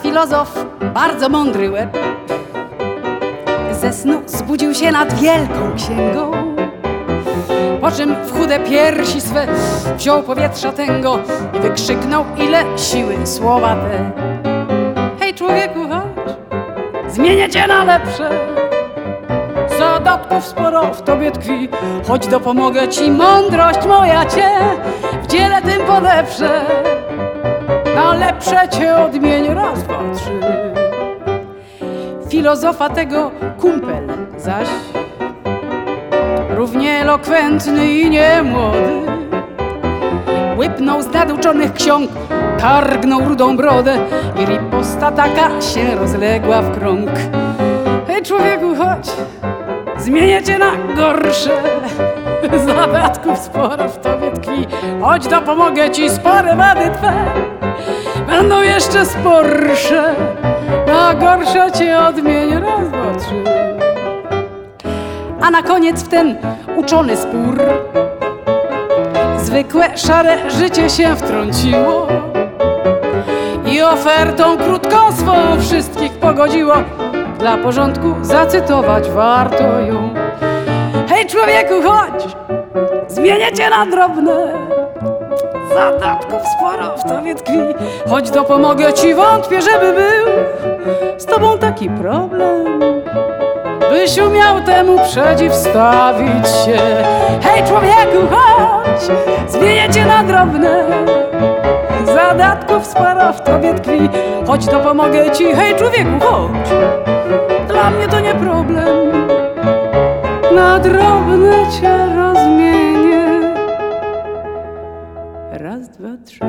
filozof, bardzo mądry łeb, ze snu zbudził się nad wielką księgą. Po czym w chude piersi swe wziął powietrza tęgo i wykrzyknął, ile siły słowa te. Hej człowieku, chodź, zmienię cię na lepsze. Zadatków sporo w tobie tkwi, choć dopomogę ci mądrość moja cię w dziele tym podeprze. Na lepsze cię odmień raz, dwa, trzy. Filozofa tego kumpel zaś równie elokwentny i niemłody. Łypnął z naduczonych ksiąg, targnął rudą brodę i riposta taka się rozległa w krąg. Hej człowieku, chodź, zmienię cię na gorsze. Zadatków sporo w tobie tkwi, chodź dopomogę ci spore wady twe. Jeszcze sporsze, na gorsze cię odmienię raz, dwa, trzy. A na koniec w ten uczony spór. Zwykłe szare życie się wtrąciło I ofertą krótką swą wszystkich pogodziło. Dla porządku zacytować warto ją. Hej człowieku chodź, zmienię cię na drobne Zadatków sporo w tobie tkwi Choć dopomogę ci, wątpię, żeby był Z tobą taki problem byś umiał temu przeciwstawić się. Hej człowieku, chodź, zmienię cię na drobne. Zadatków sporo w tobie tkwi, choć dopomogę ci. Hej człowieku, chodź, dla mnie to nie problem. Na drobne cię rozmienię. Raz, dwa, trzy.